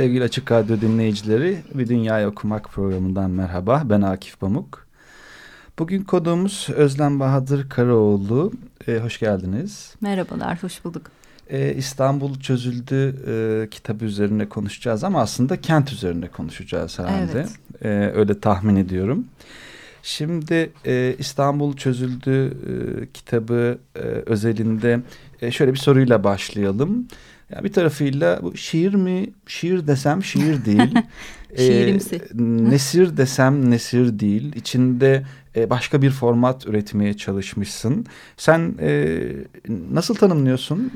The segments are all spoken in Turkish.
Sevgili Açık Radyo dinleyicileri, Bir Dünyayı Okumak programından merhaba. Ben Akif Pamuk. Bugün konuğumuz Özlem Bahadır Karaoğlu. Ee, hoş geldiniz. Merhabalar, hoş bulduk. Ee, İstanbul Çözüldü e, kitabı üzerine konuşacağız ama aslında kent üzerine konuşacağız herhalde. Evet. Ee, öyle tahmin ediyorum. Şimdi e, İstanbul Çözüldü e, kitabı e, özelinde e, şöyle bir soruyla başlayalım. Ya bir tarafıyla bu şiir mi? Şiir desem şiir değil. Şiirimsi. E, nesir desem nesir değil. İçinde e, başka bir format üretmeye çalışmışsın. Sen e, nasıl tanımlıyorsun?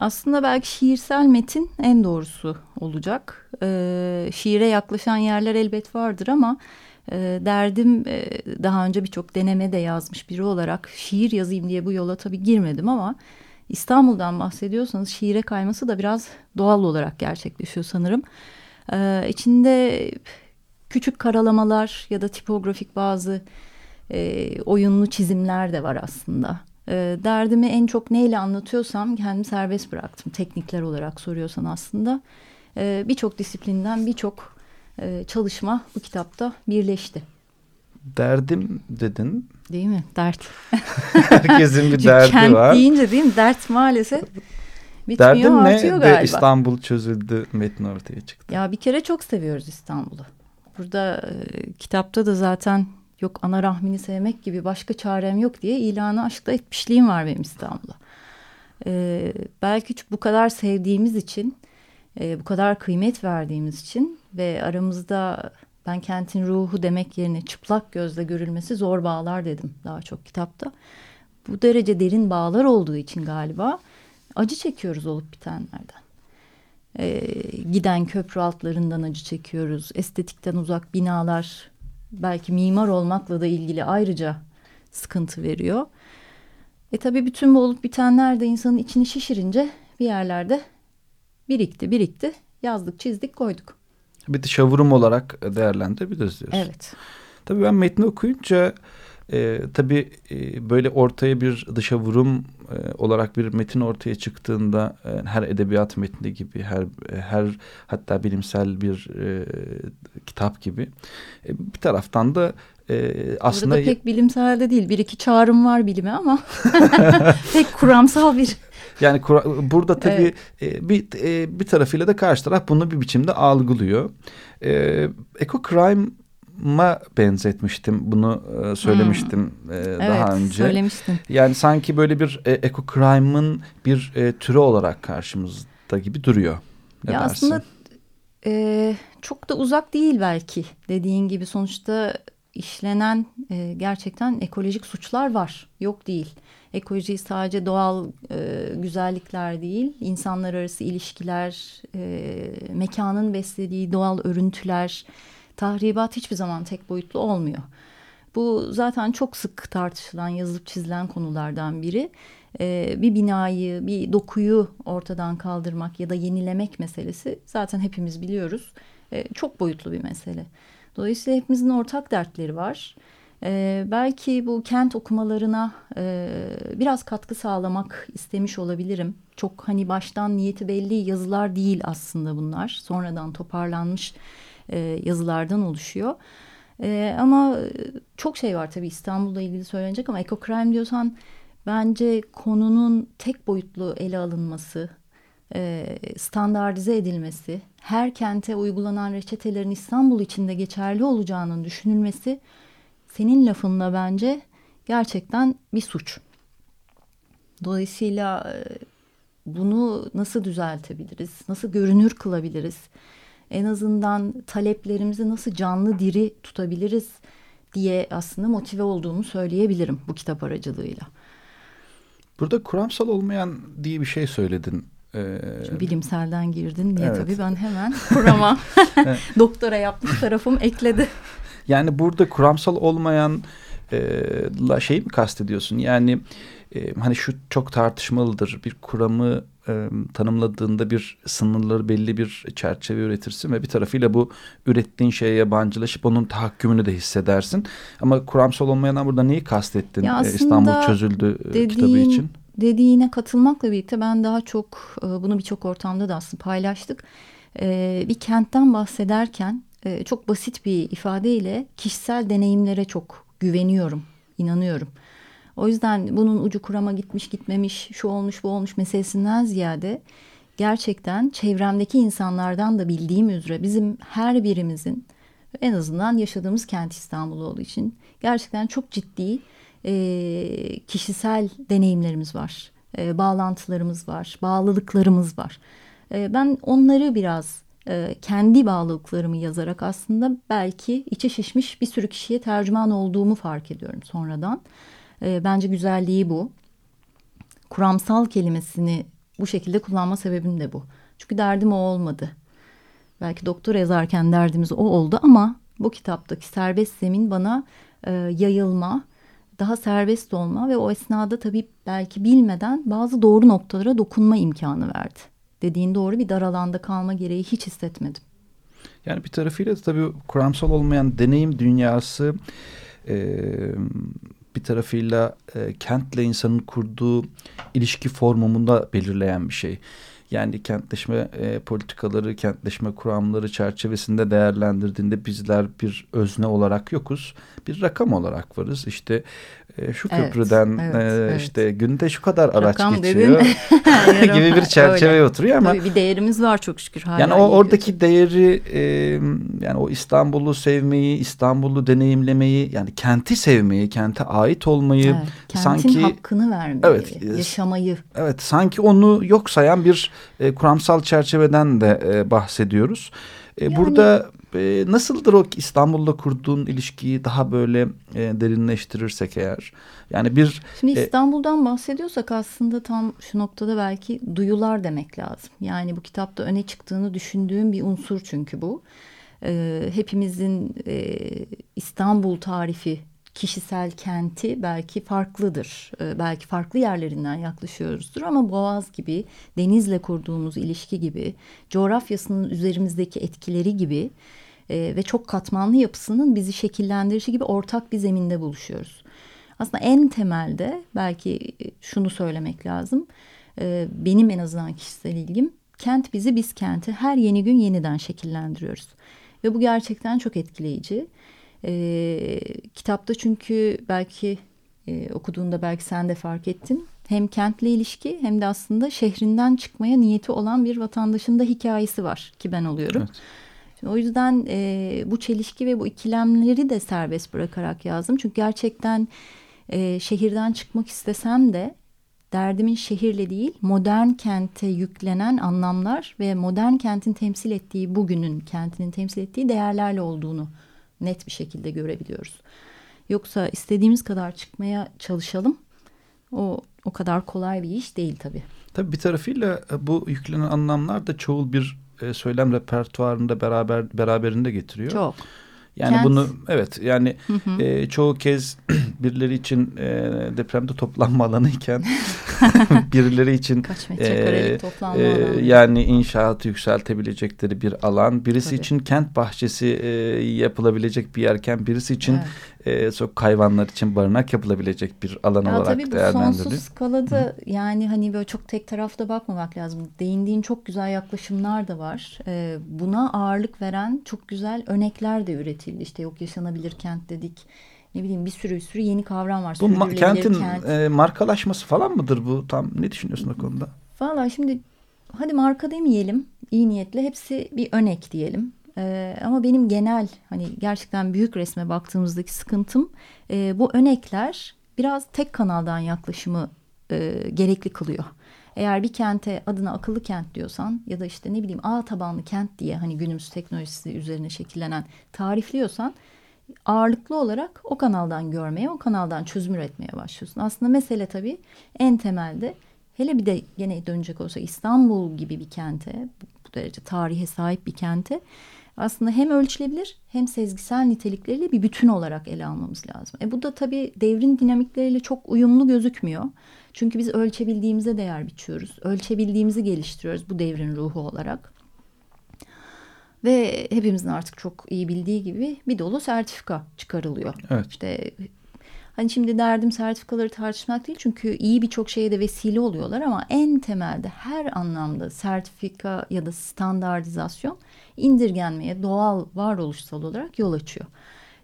Aslında belki şiirsel metin en doğrusu olacak. E, şiire yaklaşan yerler elbet vardır ama e, derdim e, daha önce birçok deneme de yazmış biri olarak şiir yazayım diye bu yola tabii girmedim ama İstanbul'dan bahsediyorsanız şiire kayması da biraz doğal olarak gerçekleşiyor sanırım. Ee, içinde küçük karalamalar ya da tipografik bazı e, oyunlu çizimler de var aslında. E, derdimi en çok neyle anlatıyorsam kendimi serbest bıraktım. Teknikler olarak soruyorsan aslında. E, birçok disiplinden birçok e, çalışma bu kitapta birleşti. Derdim dedin. Değil mi? Dert. Herkesin bir derdi kent var. Kent deyince değil mi? Dert maalesef bitmiyor artıyor ne galiba. de İstanbul çözüldü metni ortaya çıktı. Ya bir kere çok seviyoruz İstanbul'u. Burada e, kitapta da zaten yok ana rahmini sevmek gibi başka çarem yok diye ilanı aşkla etmişliğim var benim İstanbul'a. E, belki bu kadar sevdiğimiz için, e, bu kadar kıymet verdiğimiz için ve aramızda ben kentin ruhu demek yerine çıplak gözle görülmesi zor bağlar dedim daha çok kitapta. Bu derece derin bağlar olduğu için galiba acı çekiyoruz olup bitenlerden. Ee, giden köprü altlarından acı çekiyoruz. Estetikten uzak binalar belki mimar olmakla da ilgili ayrıca sıkıntı veriyor. E tabii bütün bu olup bitenler de insanın içini şişirince bir yerlerde birikti birikti yazdık çizdik koyduk bir dışavurum olarak değerlendirebiliriz diyorsun. Evet. Tabii ben metni okuyunca e, tabii e, böyle ortaya bir dışavurum e, olarak bir metin ortaya çıktığında e, her edebiyat metni gibi her her hatta bilimsel bir e, kitap gibi e, bir taraftan da e, aslında Burada pek bilimsel de değil bir iki çağrım var bilime ama pek kuramsal bir yani burada tabii evet. e, bir e, bir tarafıyla da karşı taraf bunu bir biçimde algılıyor. E, Eco Crime ma benzetmiştim bunu e, söylemiştim hmm. e, evet, daha önce. söylemiştin. Yani sanki böyle bir e, eco crime'ın bir e, türü olarak karşımızda gibi duruyor. Ne ya dersin? aslında e, çok da uzak değil belki dediğin gibi sonuçta işlenen e, gerçekten ekolojik suçlar var yok değil. Ekoloji sadece doğal e, güzellikler değil, insanlar arası ilişkiler, e, mekanın beslediği doğal örüntüler, tahribat hiçbir zaman tek boyutlu olmuyor. Bu zaten çok sık tartışılan, yazılıp çizilen konulardan biri. Ee, bir binayı, bir dokuyu ortadan kaldırmak ya da yenilemek meselesi zaten hepimiz biliyoruz. Ee, çok boyutlu bir mesele. Dolayısıyla hepimizin ortak dertleri var. Ee, belki bu kent okumalarına e, biraz katkı sağlamak istemiş olabilirim. Çok hani baştan niyeti belli yazılar değil aslında bunlar. Sonradan toparlanmış e, yazılardan oluşuyor. E, ama çok şey var tabii İstanbul'la ilgili söylenecek ama eco crime diyorsan bence konunun tek boyutlu ele alınması, e, standartize edilmesi, her kente uygulanan reçetelerin İstanbul içinde geçerli olacağının düşünülmesi senin lafınla bence gerçekten bir suç. Dolayısıyla e, bunu nasıl düzeltebiliriz? Nasıl görünür kılabiliriz? En azından taleplerimizi nasıl canlı diri tutabiliriz diye aslında motive olduğumu söyleyebilirim bu kitap aracılığıyla. Burada kuramsal olmayan diye bir şey söyledin. Ee, bilimselden girdin diye evet. tabii ben hemen kurama doktora yapmış tarafım ekledi. Yani burada kuramsal olmayan e, şey mi kastediyorsun? Yani e, hani şu çok tartışmalıdır. Bir kuramı e, tanımladığında bir sınırları belli bir çerçeve üretirsin ve bir tarafıyla bu ürettiğin şeye yabancılaşıp onun tahakkümünü de hissedersin. Ama kuramsal olmayan burada neyi kastettin ya e, İstanbul çözüldü e, dediğin, kitabı için? Dediğine katılmakla birlikte ben daha çok e, bunu birçok ortamda da aslında paylaştık. E, bir kentten bahsederken e, çok basit bir ifadeyle kişisel deneyimlere çok güveniyorum, inanıyorum. O yüzden bunun ucu kurama gitmiş gitmemiş, şu olmuş bu olmuş meselesinden ziyade gerçekten çevremdeki insanlardan da bildiğim üzere bizim her birimizin en azından yaşadığımız kent İstanbul olduğu için gerçekten çok ciddi e, kişisel deneyimlerimiz var. E, bağlantılarımız var, bağlılıklarımız var. E, ben onları biraz kendi bağlılıklarımı yazarak aslında belki içe şişmiş bir sürü kişiye tercüman olduğumu fark ediyorum sonradan. E, bence güzelliği bu. Kuramsal kelimesini bu şekilde kullanma sebebim de bu. Çünkü derdim o olmadı. Belki doktor yazarken derdimiz o oldu ama bu kitaptaki serbest zemin bana e, yayılma, daha serbest olma ve o esnada tabii belki bilmeden bazı doğru noktalara dokunma imkanı verdi. Dediğin doğru bir dar alanda kalma gereği hiç hissetmedim. Yani bir tarafıyla da tabii kuramsal olmayan deneyim dünyası e, bir tarafıyla e, kentle insanın kurduğu ilişki formumunda belirleyen bir şey. Yani kentleşme e, politikaları, kentleşme kuramları çerçevesinde değerlendirdiğinde bizler bir özne olarak yokuz. Bir rakam olarak varız. İşte e, şu evet, köprüden evet, e, evet. işte günde şu kadar araç Rakam geçiyor gibi bir çerçeveye oturuyor ama Tabii bir değerimiz var çok şükür. Hala yani o oradaki kötü. değeri e, yani o İstanbul'u sevmeyi, İstanbul'u deneyimlemeyi yani kenti sevmeyi, kente ait olmayı evet, kentin sanki hakkını vermeyi, evet, yaşamayı. Evet, sanki onu yok sayan bir e, kuramsal çerçeveden de e, bahsediyoruz. E, yani, burada e, nasıldır o İstanbul'la kurduğun ilişkiyi daha böyle e, derinleştirirsek eğer? Yani bir Şimdi e, İstanbul'dan e, bahsediyorsak aslında tam şu noktada belki duyular demek lazım. Yani bu kitapta öne çıktığını düşündüğüm bir unsur çünkü bu. E, hepimizin e, İstanbul tarifi kişisel kenti belki farklıdır. E, belki farklı yerlerinden yaklaşıyoruzdur ama Boğaz gibi, denizle kurduğumuz ilişki gibi, coğrafyasının üzerimizdeki etkileri gibi e, ve çok katmanlı yapısının bizi şekillendirişi gibi ortak bir zeminde buluşuyoruz. Aslında en temelde belki e, şunu söylemek lazım. E, benim en azından kişisel ilgim kent bizi biz kenti her yeni gün yeniden şekillendiriyoruz. Ve bu gerçekten çok etkileyici. E, kitapta çünkü belki e, okuduğunda belki sen de fark ettin. Hem kentle ilişki hem de aslında şehrinden çıkmaya niyeti olan bir vatandaşın da hikayesi var ki ben oluyorum. Evet. Şimdi o yüzden e, bu çelişki ve bu ikilemleri de serbest bırakarak yazdım. Çünkü gerçekten e, şehirden çıkmak istesem de derdimin şehirle değil modern kente yüklenen anlamlar ve modern kentin temsil ettiği bugünün kentinin temsil ettiği değerlerle olduğunu net bir şekilde görebiliyoruz. Yoksa istediğimiz kadar çıkmaya çalışalım. O o kadar kolay bir iş değil tabii. Tabii bir tarafıyla e, bu yüklenen anlamlar da çoğul bir e, söylem repertuarında beraber beraberinde getiriyor. Çok. Yani Kent. bunu evet yani hı hı. E, çoğu kez birileri için e, depremde toplanma alanı iken birileri için Kaç e, toplanma e, alanı. yani inşaatı yükseltebilecekleri bir alan birisi Tabii. için kent bahçesi e, yapılabilecek bir yerken birisi için e, sokak hayvanlar için barınak yapılabilecek bir alan ya olarak tabii bu değerlendiriliyor. Sonsuz skalada Hı. yani hani böyle çok tek tarafta bakmamak lazım. Değindiğin çok güzel yaklaşımlar da var. E, buna ağırlık veren çok güzel örnekler de üretildi. İşte yok yaşanabilir kent dedik ne bileyim bir sürü bir sürü yeni kavram var. Bu kentin kent. e, markalaşması falan mıdır bu? Tam ne düşünüyorsun o konuda? Valla şimdi hadi marka demeyelim iyi niyetle hepsi bir örnek diyelim. Ee, ama benim genel hani gerçekten büyük resme baktığımızdaki sıkıntım e, bu örnekler biraz tek kanaldan yaklaşımı e, gerekli kılıyor. Eğer bir kente adına akıllı kent diyorsan ya da işte ne bileyim ağ tabanlı kent diye hani günümüz teknolojisi üzerine şekillenen tarifliyorsan ağırlıklı olarak o kanaldan görmeye, o kanaldan çözüm üretmeye başlıyorsun. Aslında mesele tabii en temelde hele bir de gene dönecek olsa İstanbul gibi bir kente, bu derece tarihe sahip bir kente aslında hem ölçülebilir hem sezgisel nitelikleriyle bir bütün olarak ele almamız lazım. E bu da tabii devrin dinamikleriyle çok uyumlu gözükmüyor. Çünkü biz ölçebildiğimize değer biçiyoruz. Ölçebildiğimizi geliştiriyoruz bu devrin ruhu olarak. Ve hepimizin artık çok iyi bildiği gibi bir dolu sertifika çıkarılıyor. Evet. İşte hani şimdi derdim sertifikaları tartışmak değil çünkü iyi birçok şeye de vesile oluyorlar ama en temelde her anlamda sertifika ya da standartizasyon indirgenmeye doğal varoluşsal olarak yol açıyor.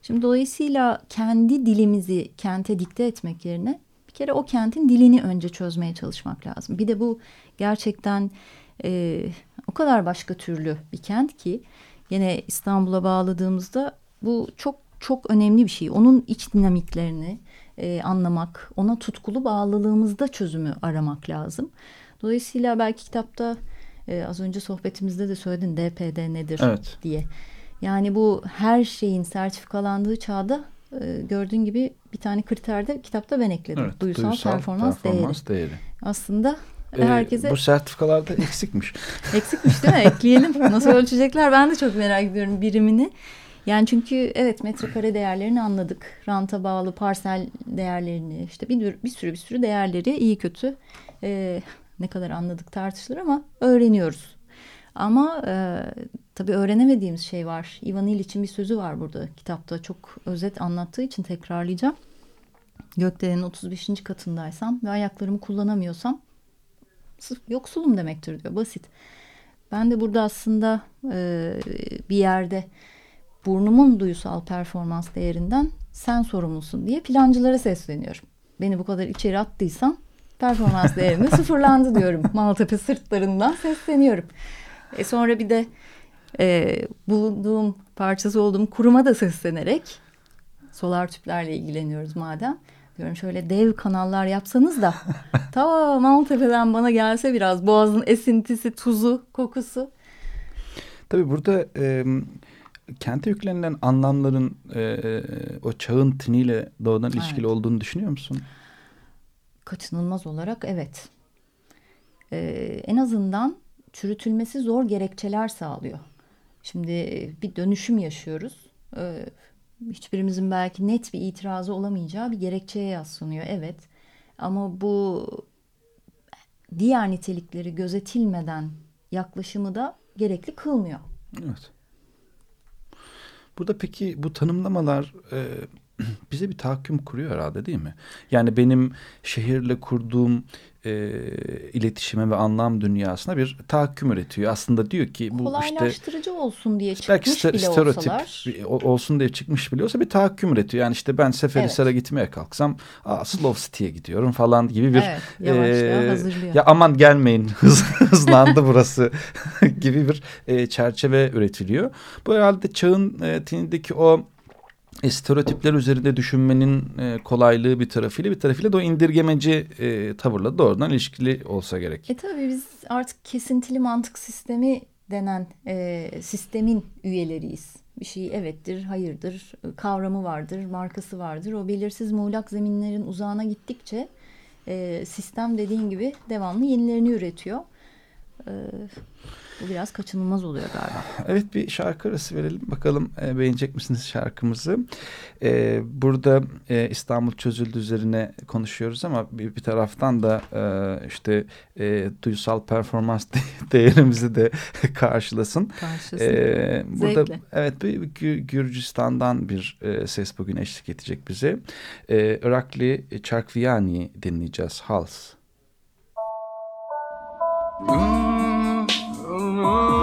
Şimdi dolayısıyla kendi dilimizi kente dikte etmek yerine bir kere o kentin dilini önce çözmeye çalışmak lazım. Bir de bu gerçekten e, o kadar başka türlü bir kent ki yine İstanbul'a bağladığımızda bu çok çok önemli bir şey. Onun iç dinamiklerini e, anlamak, ona tutkulu bağlılığımızda çözümü aramak lazım. Dolayısıyla belki kitapta e, az önce sohbetimizde de söyledin DPD nedir evet. diye. Yani bu her şeyin sertifikalandığı çağda e, gördüğün gibi bir tane kriterde kitapta ben ekledim. Evet, duysal, duysal performans, performans değeri. değeri. Aslında ee, herkese... Bu sertifikalarda eksikmiş. eksikmiş değil mi? Ekleyelim. Nasıl ölçecekler? Ben de çok merak ediyorum birimini. Yani çünkü evet metrekare değerlerini anladık. Ranta bağlı parsel değerlerini işte bir, bir sürü bir sürü değerleri iyi kötü e, ne kadar anladık tartışılır ama öğreniyoruz. Ama e, tabii öğrenemediğimiz şey var. Ivan İliç'in bir sözü var burada kitapta çok özet anlattığı için tekrarlayacağım. Gökdelenin 35. katındaysam ve ayaklarımı kullanamıyorsam yoksulum demektir diyor. Basit. Ben de burada aslında e, bir yerde burnumun duysal performans değerinden sen sorumlusun diye plancılara sesleniyorum. Beni bu kadar içeri attıysan performans değerimi sıfırlandı diyorum. Maltepe sırtlarından sesleniyorum. E sonra bir de e, bulunduğum parçası olduğum kuruma da seslenerek solar tüplerle ilgileniyoruz madem. Diyorum şöyle dev kanallar yapsanız da ta Maltepe'den bana gelse biraz boğazın esintisi, tuzu, kokusu. Tabii burada e, kente yüklenilen anlamların e, o çağın tiniyle doğrudan evet. ilişkili olduğunu düşünüyor musun? Kaçınılmaz olarak evet. Ee, en azından çürütülmesi zor gerekçeler sağlıyor. Şimdi bir dönüşüm yaşıyoruz. Ee, hiçbirimizin belki net bir itirazı olamayacağı bir gerekçeye yaslanıyor. Evet. Ama bu diğer nitelikleri gözetilmeden yaklaşımı da gerekli kılmıyor. Evet. Burada peki bu tanımlamalar e, bize bir tahakküm kuruyor herhalde değil mi? Yani benim şehirle kurduğum e, iletişime ve anlam dünyasına bir tahakküm üretiyor. Aslında diyor ki bu Kolaylaştırıcı işte olsun diye çıkmış belki st- bile stereotip olsalar. olsun diye çıkmış bile olsa bir tahakküm üretiyor. Yani işte ben Seferihisar'a evet. gitmeye kalksam Slow City'ye gidiyorum falan gibi bir evet, e, hazırlıyor. Ya aman gelmeyin hız, hızlandı burası gibi bir e, çerçeve üretiliyor. Bu herhalde çağın e, tinindeki o e, stereotipler üzerinde düşünmenin e, kolaylığı bir tarafıyla bir tarafıyla da o indirgemeci e, tavırla doğrudan ilişkili olsa gerek. E tabii biz artık kesintili mantık sistemi denen e, sistemin üyeleriyiz. Bir şey evettir, hayırdır, kavramı vardır, markası vardır. O belirsiz muğlak zeminlerin uzağına gittikçe e, sistem dediğin gibi devamlı yenilerini üretiyor. E, bu biraz kaçınılmaz oluyor galiba. Evet bir şarkı arası verelim. Bakalım e, beğenecek misiniz şarkımızı? E, burada e, İstanbul çözüldü üzerine konuşuyoruz ama bir, bir taraftan da e, işte e, duysal performans değerimizi de karşılasın. Karşılasın. E, burada Zevkle. evet bir, bir Gürcistan'dan bir e, ses bugün eşlik edecek bize. E, Irakli Çarkviyani dinleyeceğiz. Hals. Mm. Oh.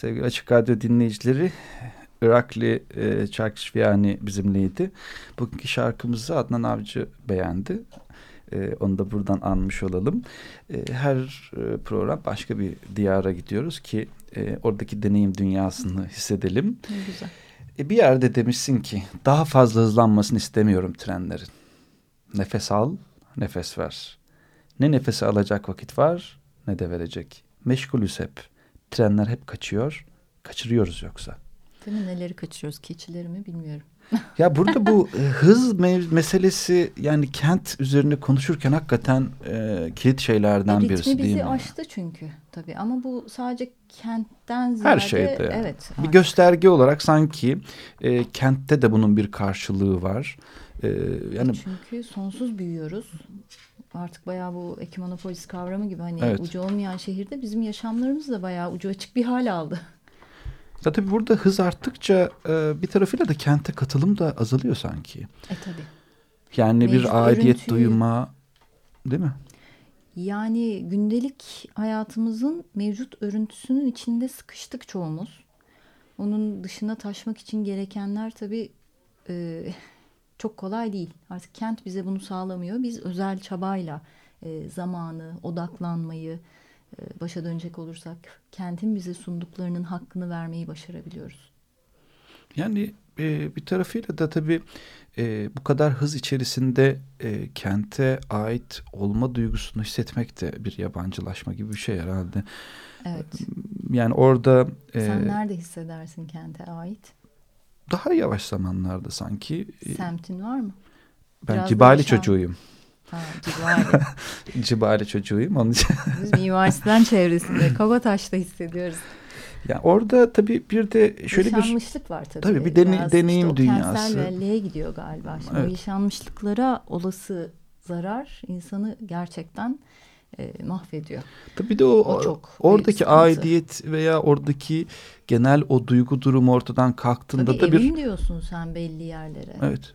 Sevgili Açık Radyo dinleyicileri, Irakli e, Çarkışviyani bizimleydi. Bugünkü şarkımızı Adnan Avcı beğendi. E, onu da buradan anmış olalım. E, her e, program başka bir diyara gidiyoruz ki e, oradaki deneyim dünyasını hissedelim. Ne güzel. E, bir yerde demişsin ki daha fazla hızlanmasını istemiyorum trenlerin. Nefes al, nefes ver. Ne nefesi alacak vakit var ne de verecek. Meşgulüz hep. Trenler hep kaçıyor. Kaçırıyoruz yoksa. Değil mi? Neleri kaçırıyoruz? Keçileri mi bilmiyorum. ya burada bu e, hız meselesi yani kent üzerine konuşurken hakikaten e, kilit şeylerden e, birisi değil mi? bizi aştı çünkü tabii ama bu sadece kentten ziyade. Her şeyde. Evet. Bir gösterge olarak sanki e, kentte de bunun bir karşılığı var. E, yani çünkü sonsuz büyüyoruz. Artık bayağı bu ekimonopolis kavramı gibi hani evet. ucu olmayan şehirde bizim yaşamlarımız da bayağı ucu açık bir hal aldı. Ya tabii burada hız arttıkça e, bir tarafıyla da kente katılım da azalıyor sanki. E tabii. Yani Mevcut bir aidiyet örüntüyü, duyma değil mi? Yani gündelik hayatımızın mevcut örüntüsünün içinde sıkıştık çoğumuz. Onun dışına taşmak için gerekenler tabii e, çok kolay değil. Artık kent bize bunu sağlamıyor. Biz özel çabayla e, zamanı, odaklanmayı, başa dönecek olursak kentin bize sunduklarının hakkını vermeyi başarabiliyoruz. Yani e, bir tarafıyla da tabii e, bu kadar hız içerisinde e, kente ait olma duygusunu hissetmek de bir yabancılaşma gibi bir şey herhalde. Evet. Yani orada... E, Sen nerede hissedersin kente ait? Daha yavaş zamanlarda sanki. E, Semtin var mı? Ben Biraz Cibali çocuğuyum. Ha, Cibali. Cibali çocuğuyum. Onun için. Biz Sinan çevresinde Kabataş'ta hissediyoruz. Yani orada tabii bir de şöyle bir... Yaşanmışlık var tabii. Tabii bir dene, deneyim işte dünyası. Kentsel belleğe gidiyor galiba. Şimdi evet. Yaşanmışlıklara olası zarar insanı gerçekten e, mahvediyor. Tabii de o, o çok oradaki aidiyet veya oradaki genel o duygu durumu ortadan kalktığında Tabii da bir... diyorsun sen belli yerlere. Evet.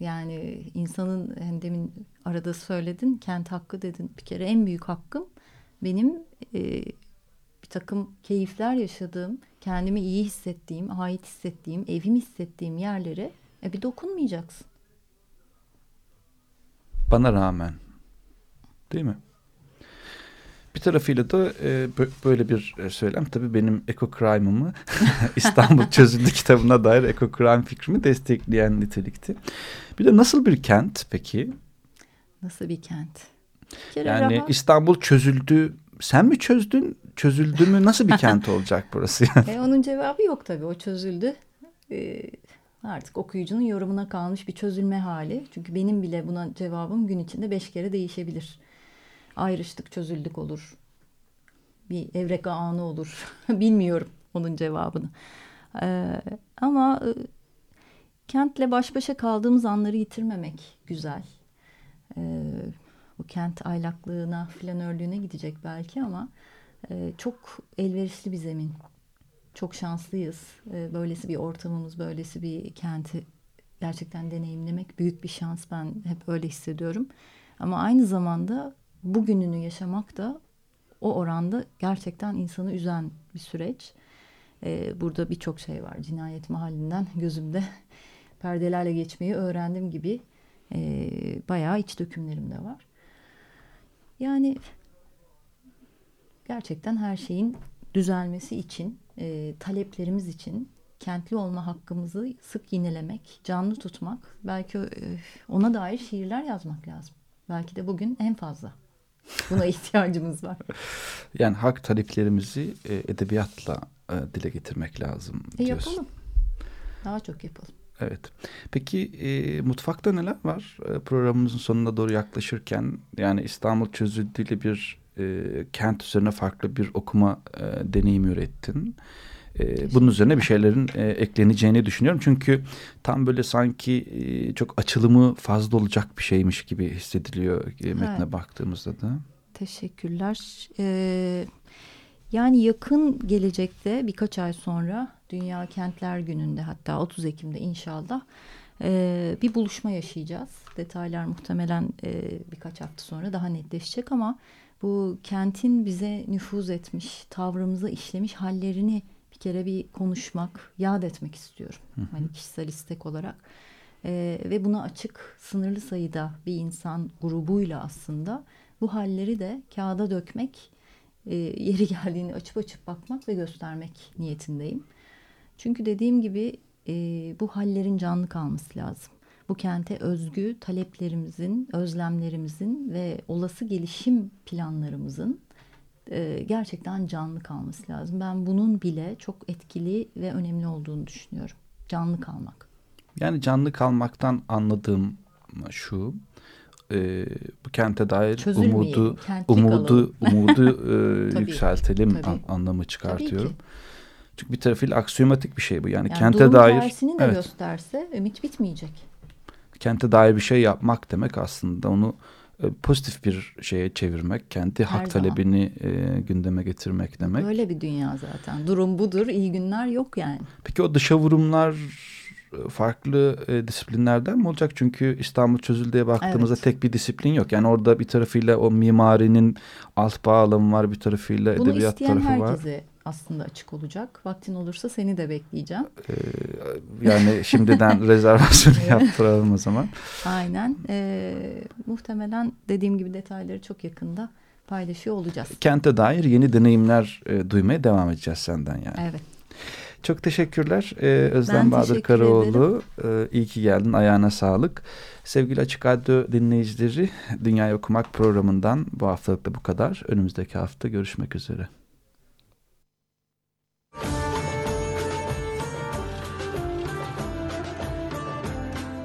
Yani insanın hani demin arada söyledin kent hakkı dedin. Bir kere en büyük hakkım benim e, bir takım keyifler yaşadığım, kendimi iyi hissettiğim, ait hissettiğim, evim hissettiğim yerlere e, bir dokunmayacaksın. Bana rağmen. Değil mi? Bir tarafıyla da e, böyle bir e, söylem tabii benim Eco Crime'ımı İstanbul Çözüldü kitabına dair Eco Crime fikrimi destekleyen nitelikti. Bir de nasıl bir kent peki? Nasıl bir kent? Bir yani rahat. İstanbul çözüldü. Sen mi çözdün? Çözüldü mü? Nasıl bir kent olacak burası? Yani? E, onun cevabı yok tabii. O çözüldü. Ee, artık okuyucunun yorumuna kalmış bir çözülme hali. Çünkü benim bile buna cevabım gün içinde beş kere değişebilir ayrıştık çözüldük olur. Bir evrek anı olur. Bilmiyorum onun cevabını. Ee, ama e, kentle baş başa kaldığımız anları yitirmemek güzel. Ee, bu kent aylaklığına, flanörlüğüne gidecek belki ama e, çok elverişli bir zemin. Çok şanslıyız. E, böylesi bir ortamımız, böylesi bir kenti gerçekten deneyimlemek büyük bir şans. Ben hep öyle hissediyorum. Ama aynı zamanda bugününü yaşamak da o oranda gerçekten insanı üzen bir süreç. Ee, burada birçok şey var. Cinayet mahallinden gözümde perdelerle geçmeyi öğrendim gibi e, bayağı iç dökümlerim de var. Yani gerçekten her şeyin düzelmesi için, e, taleplerimiz için kentli olma hakkımızı sık yinelemek, canlı tutmak, belki e, ona dair şiirler yazmak lazım. Belki de bugün en fazla. Buna ihtiyacımız var. Yani hak taleplerimizi e, edebiyatla e, dile getirmek lazım E, diyorsun. yapalım. Daha çok yapalım. Evet. Peki e, mutfakta neler var? E, programımızın sonuna doğru yaklaşırken yani İstanbul çözüldüğüyle bir e, kent üzerine farklı bir okuma e, deneyimi ürettin. E, bunun üzerine bir şeylerin e, ekleneceğini düşünüyorum. Çünkü tam böyle sanki e, çok açılımı fazla olacak bir şeymiş gibi hissediliyor e, metne Evet. baktığımızda da. Teşekkürler. Ee, yani yakın gelecekte birkaç ay sonra Dünya Kentler Günü'nde hatta 30 Ekim'de inşallah e, bir buluşma yaşayacağız. Detaylar muhtemelen e, birkaç hafta sonra daha netleşecek ama bu kentin bize nüfuz etmiş, tavrımıza işlemiş hallerini kere bir konuşmak, yad etmek istiyorum. Hani kişisel istek olarak. Ee, ve buna açık sınırlı sayıda bir insan grubuyla aslında bu halleri de kağıda dökmek, e, yeri geldiğini açıp açıp bakmak ve göstermek niyetindeyim. Çünkü dediğim gibi e, bu hallerin canlı kalması lazım. Bu kente özgü taleplerimizin, özlemlerimizin ve olası gelişim planlarımızın e, gerçekten canlı kalması lazım. Ben bunun bile çok etkili ve önemli olduğunu düşünüyorum. Canlı kalmak. Yani canlı kalmaktan anladığım şu e, bu kente dair umudu umudu umudu e, Tabii, yükseltelim tabii. an- anlamı çıkartıyorum. Çünkü bir tarafıyla aksiyomatik bir şey bu. Yani, Yani kente dair tersini de evet, gösterse ümit bitmeyecek. kente dair bir şey yapmak demek aslında onu pozitif bir şeye çevirmek, kendi Her hak zaman. talebini e, gündeme getirmek demek. Böyle bir dünya zaten. Durum budur, iyi günler yok yani. Peki o dışa vurumlar e, farklı e, disiplinlerden mi olacak? Çünkü İstanbul çözüldüğe baktığımızda Evet. tek bir disiplin yok. Yani orada bir tarafıyla o mimarinin alt bağlamı var, bir tarafıyla Bunu edebiyat isteyen tarafı var. herkese aslında açık olacak. Vaktin olursa seni de bekleyeceğim. E, yani şimdiden rezervasyonu yaptıralım o zaman. Aynen. Ee, muhtemelen dediğim gibi detayları çok yakında paylaşıyor olacağız. Kente dair yeni deneyimler e, duymaya devam edeceğiz senden yani. Evet. Çok teşekkürler Ee, Özlem Ben Bahadır teşekkür Karaoğlu. Ee, iyi ki geldin. Ayağına sağlık. Sevgili Açık Radyo dinleyicileri Dünyayı Okumak programından bu haftalık da bu kadar. Önümüzdeki hafta görüşmek üzere.